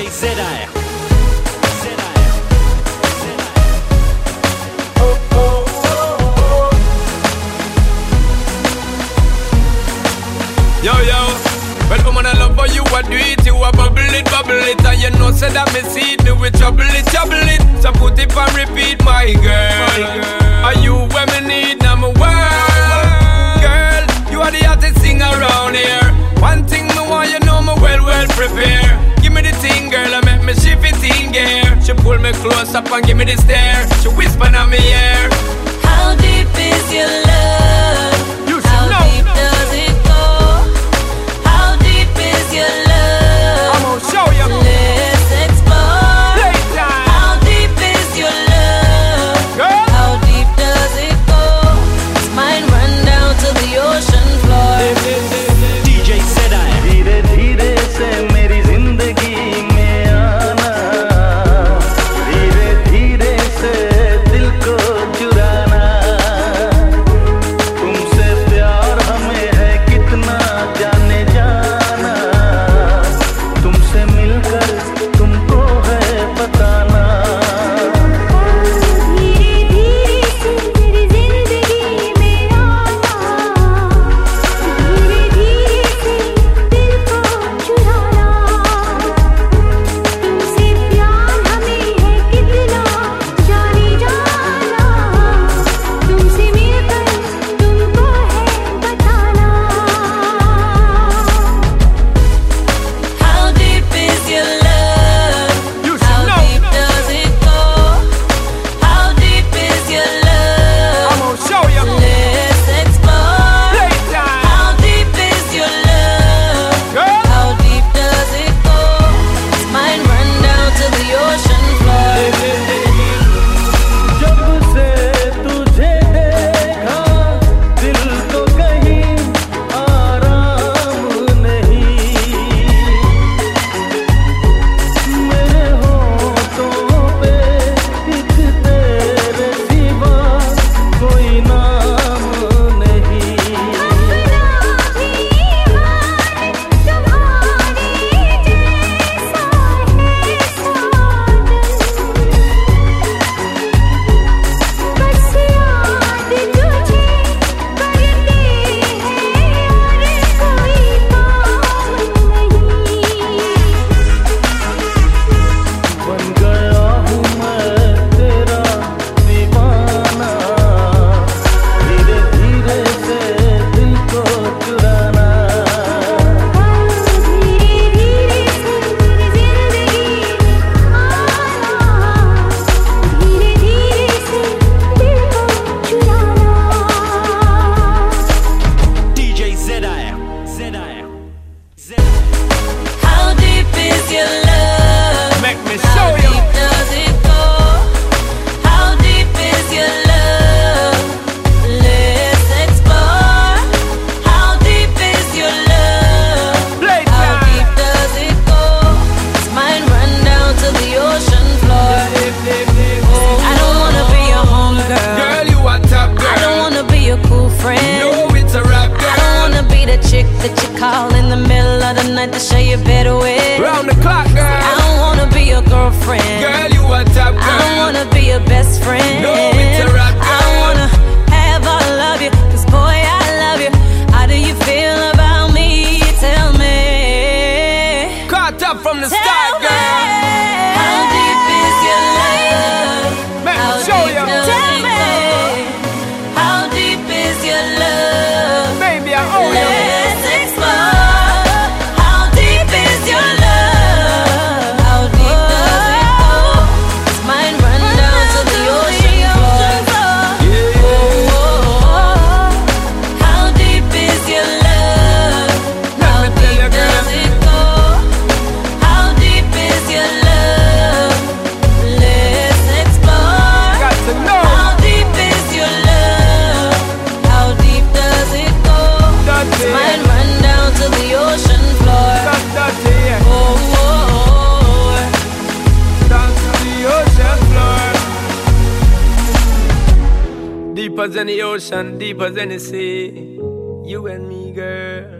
DJ Zedire. Yo, yo, well, woman, I love for you, I do it, you a bubble it, bubble it And you know, say that me see it, me with trouble it, trouble it. So put it on repeat, my girl, my girl. Are you where me need, I'm a world Girl, you are the hottest thing around here. One thing me want, you know me well, well prepared thing, girl, I make me shift it in gear. She pull me close up and give me the stare. She whisper in my ear, How deep is your love? Deep as any ocean, deep as any sea. You and me, girl.